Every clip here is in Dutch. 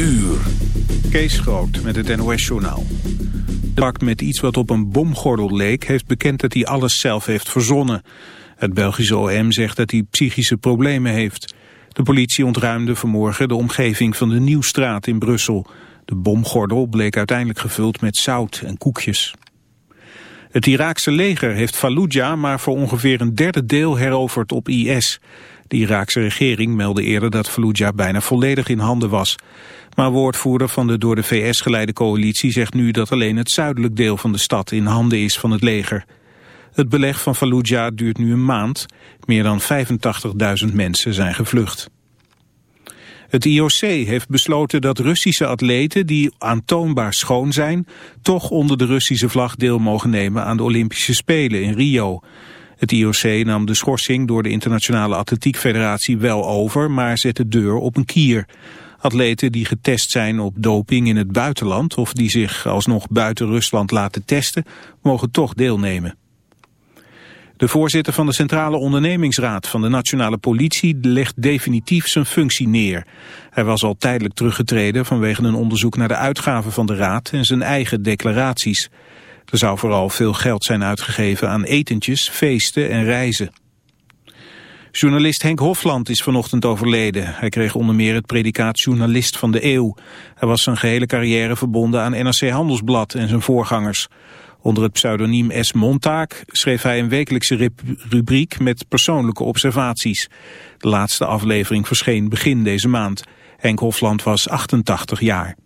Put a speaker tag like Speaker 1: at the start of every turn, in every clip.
Speaker 1: uur.
Speaker 2: Kees Groot met het NOS-journaal. De met iets wat op een bomgordel leek... heeft bekend dat hij alles zelf heeft verzonnen. Het Belgische OM zegt dat hij psychische problemen heeft. De politie ontruimde vanmorgen de omgeving van de Nieuwstraat in Brussel. De bomgordel bleek uiteindelijk gevuld met zout en koekjes. Het Iraakse leger heeft Fallujah maar voor ongeveer een derde deel heroverd op IS. De Iraakse regering meldde eerder dat Fallujah bijna volledig in handen was. Maar woordvoerder van de door de VS geleide coalitie zegt nu dat alleen het zuidelijk deel van de stad in handen is van het leger. Het beleg van Fallujah duurt nu een maand. Meer dan 85.000 mensen zijn gevlucht. Het IOC heeft besloten dat Russische atleten die aantoonbaar schoon zijn... toch onder de Russische vlag deel mogen nemen aan de Olympische Spelen in Rio. Het IOC nam de schorsing door de Internationale Atletiek Federatie wel over... maar zet de deur op een kier. Atleten die getest zijn op doping in het buitenland... of die zich alsnog buiten Rusland laten testen, mogen toch deelnemen. De voorzitter van de Centrale Ondernemingsraad van de Nationale Politie legt definitief zijn functie neer. Hij was al tijdelijk teruggetreden vanwege een onderzoek naar de uitgaven van de raad en zijn eigen declaraties. Er zou vooral veel geld zijn uitgegeven aan etentjes, feesten en reizen. Journalist Henk Hofland is vanochtend overleden. Hij kreeg onder meer het predicaat journalist van de eeuw. Hij was zijn gehele carrière verbonden aan NRC Handelsblad en zijn voorgangers. Onder het pseudoniem S. Montaak schreef hij een wekelijkse rubriek met persoonlijke observaties. De laatste aflevering verscheen begin deze maand. Henk Hofland was 88 jaar.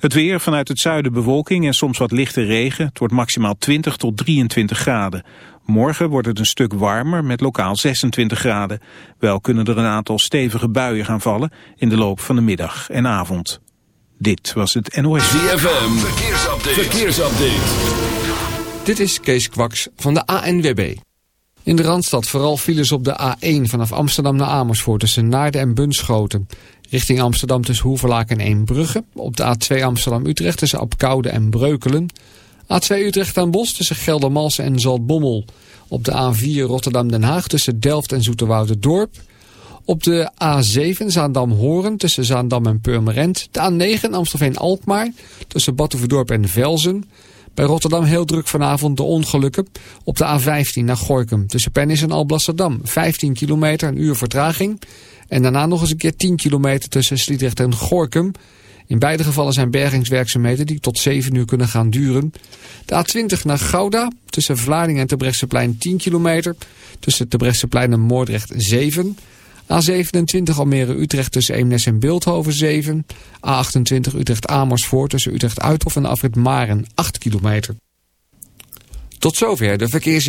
Speaker 2: Het weer vanuit het zuiden bewolking en soms wat lichte regen. Het wordt maximaal 20 tot 23 graden. Morgen wordt het een stuk warmer met lokaal 26 graden. Wel kunnen er een aantal stevige buien gaan vallen in de loop van de middag en avond. Dit was het NOS.
Speaker 1: ZFM, verkeersupdate. verkeersupdate.
Speaker 3: Dit is Kees Kwaks van de ANWB. In de Randstad vooral files op de A1 vanaf Amsterdam naar Amersfoort tussen Naarden en Bunschoten. Richting Amsterdam tussen Hoeverlaak en Eembrugge. Op de A2 Amsterdam-Utrecht tussen Apkoude en Breukelen. A2 Utrecht aan Bos tussen Geldermalsen en Zaltbommel. Op de A4 Rotterdam-Den Haag tussen Delft en Dorp. Op de A7 Zaandam-Horen tussen Zaandam en Purmerend. De A9 Amstelveen-Alkmaar tussen Batuverdorp en Velzen. Bij Rotterdam heel druk vanavond de ongelukken. Op de A15 naar Gorkum tussen Pennis en Alblasserdam. 15 kilometer, een uur vertraging. En daarna nog eens een keer 10 kilometer tussen Sliedrecht en Gorkum. In beide gevallen zijn bergingswerkzaamheden die tot 7 uur kunnen gaan duren. De A20 naar Gouda tussen Vlaardingen en Terbrechtseplein 10 kilometer. Tussen Terbrechtseplein en Moordrecht 7 A27 Almere-Utrecht tussen Eemnes en Beeldhoven 7. A28 Utrecht-Amersfoort tussen Utrecht-Uithof en Afrit Maren 8 kilometer. Tot zover de verkeers...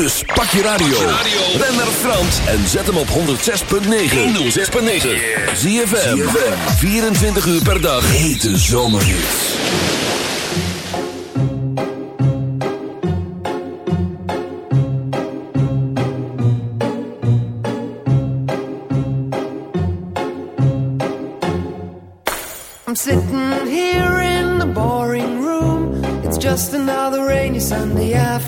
Speaker 1: Dus pak je radio. Ben naar Frans en zet hem op 106.9. 106.9. Zie je 24 uur per dag. Hete zomerhits.
Speaker 4: I'm sitting here in the boring room. It's just another rainy Sunday afternoon.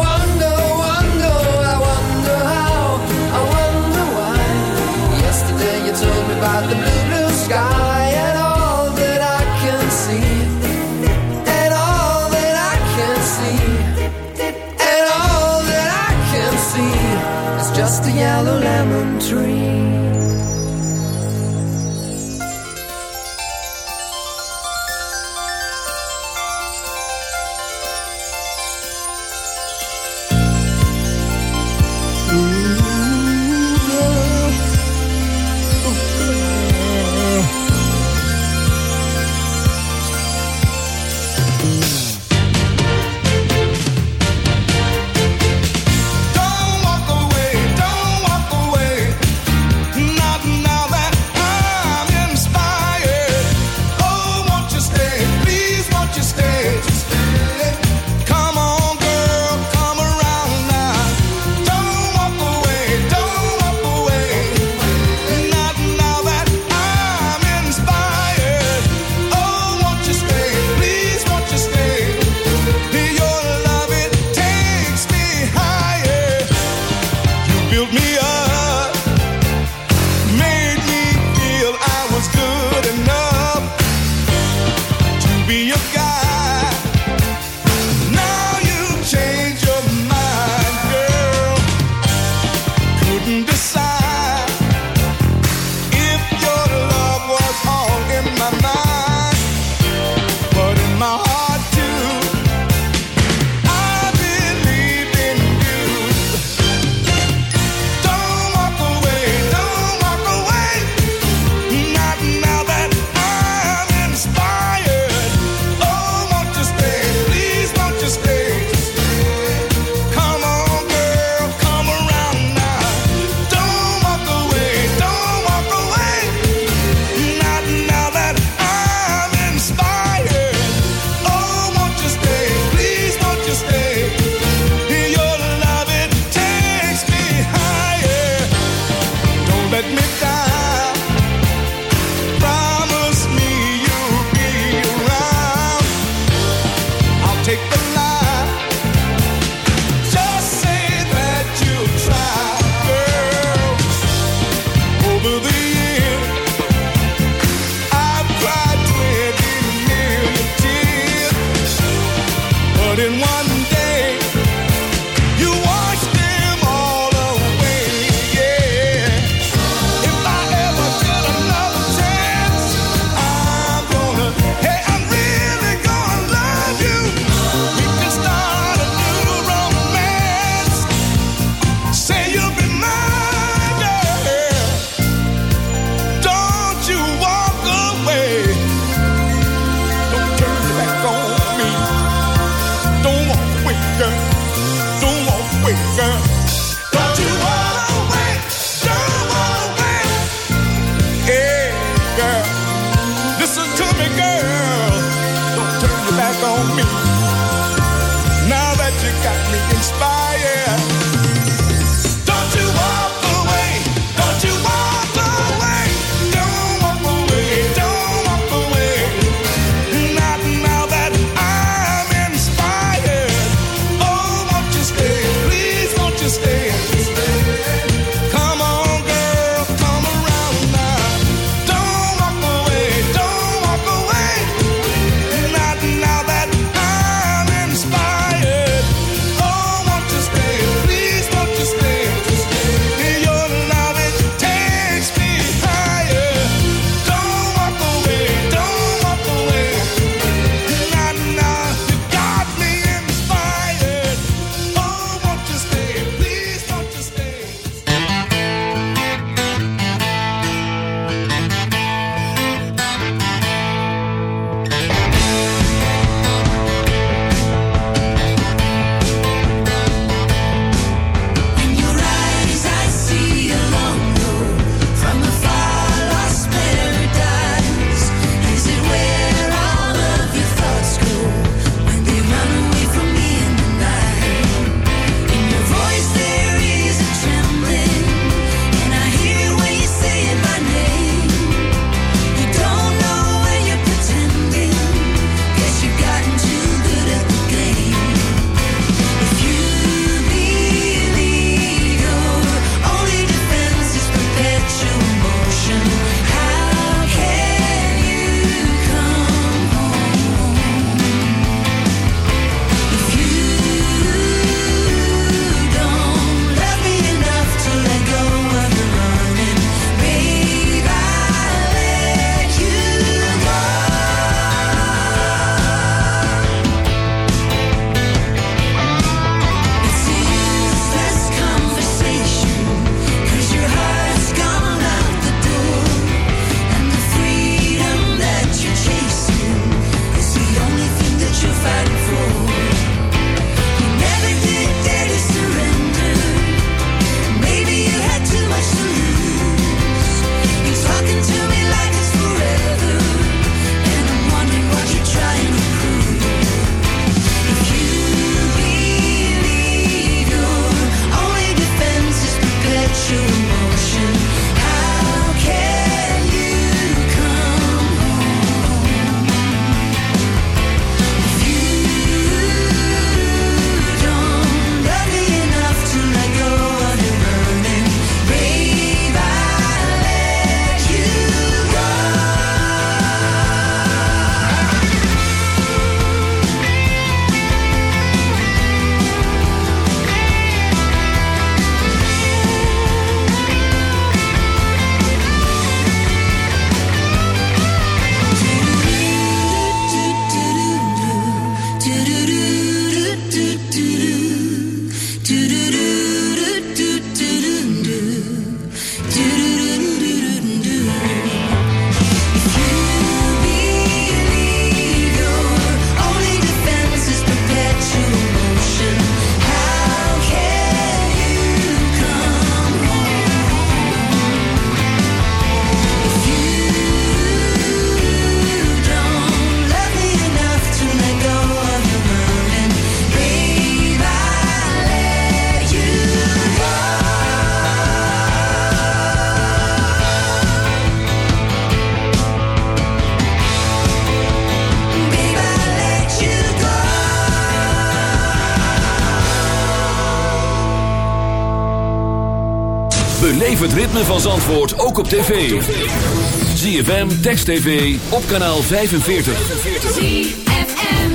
Speaker 5: yellow lemon tree.
Speaker 1: het ritme van Zandvoort ook op tv. ZFM, Text TV, op kanaal 45.
Speaker 6: ZFM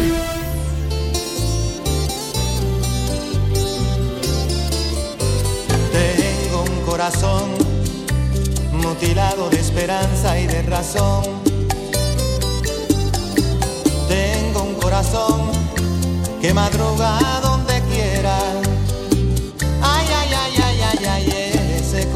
Speaker 7: Tengo un corazón Mutilado de esperanza y de razón Tengo un corazón Que madrugado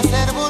Speaker 7: hacer
Speaker 8: burro.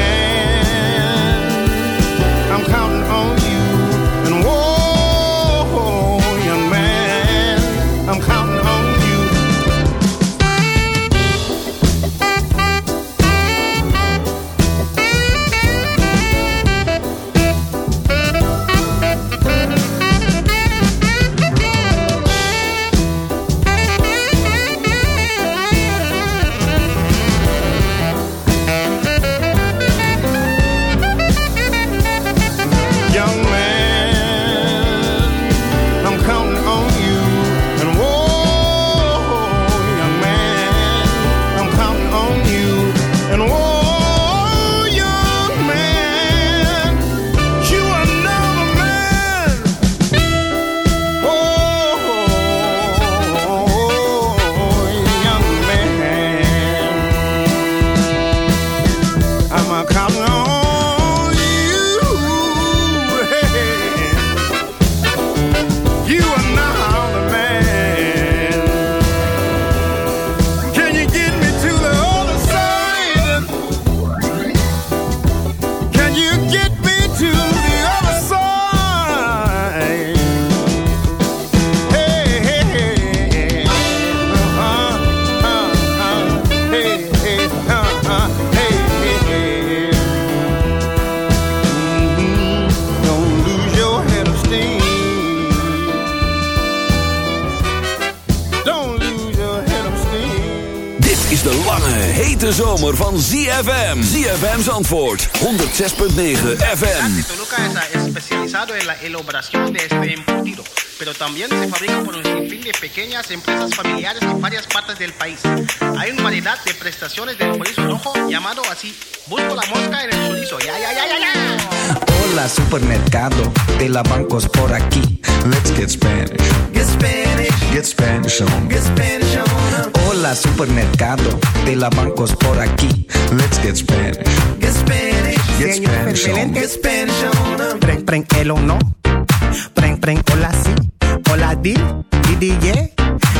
Speaker 8: I'm counting.
Speaker 1: Hete zomer van ZFM. ZFM's antwoord, 106.9 FM.
Speaker 9: Toluca es especializado en la elaboración de este embutido, pero también se fabrica por un sinfín de pequeñas empresas familiares en varias partes del país. Hay una variedad de prestaciones del chorizo rojo llamado así. Busco la mosca en el chorizo. Ya, ya, ya, ya, ya.
Speaker 10: Hola supermercado de la bancos por aquí. Let's get Spanish.
Speaker 11: Get Spanish,
Speaker 10: Get Spanish on.
Speaker 11: get Spanish on.
Speaker 10: Hola supermercado de la bancos por aquí. Let's get Spanish.
Speaker 11: Get Spanish,
Speaker 10: Get Spanish on.
Speaker 11: get Spanish on.
Speaker 12: Preng, preng, el of no. Preng, preng, hola si. Hola di, di, di, yeah.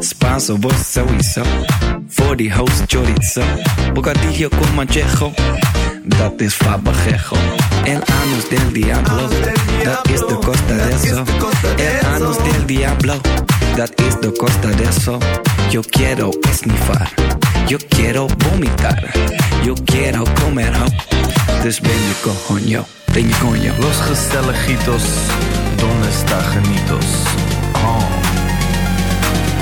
Speaker 10: Spanso, vos sowieso. Voor die host chorizo. Bocadillo con manchejo. Dat is fabajejo. El anus del diablo. Dat is de costa de eso. El anus del diablo. Dat is de costa de eso. Yo quiero esnifar. Yo quiero vomitar. Yo quiero comer ho. Dus ben je coño. Ben je coño.
Speaker 13: Los Gestelejitos, ¿dónde está Janitos? Oh.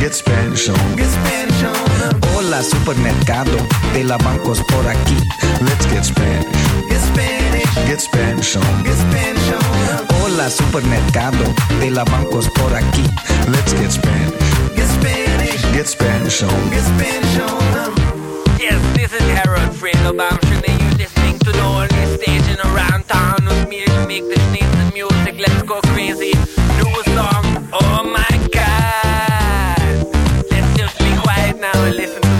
Speaker 10: Get Spanish on.
Speaker 11: get Spanish on.
Speaker 10: Hola supermercado de la bancos por aquí. Let's get Spanish.
Speaker 11: Get Spanish,
Speaker 10: Get Spanish on.
Speaker 11: get Spanish on.
Speaker 10: Hola supermercado de la bancos por aquí. Let's get Spanish.
Speaker 11: Get Spanish,
Speaker 10: Get Spanish on.
Speaker 11: get Spanish on.
Speaker 14: Yes, this is Harold Friedelbaum. Should you listening to the only station around town with me to make the sneeze music? Let's go crazy. New song. Oh my listen to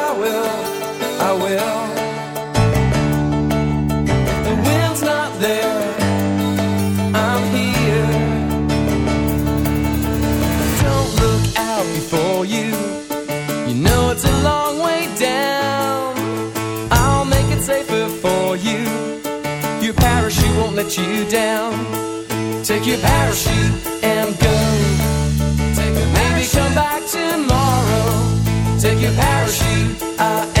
Speaker 15: let you down. Take your parachute and go. Take Maybe come back tomorrow. Take your parachute. I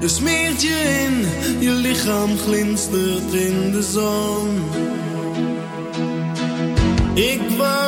Speaker 16: Je smeert je in, je lichaam glinstert in de zon. Ik wou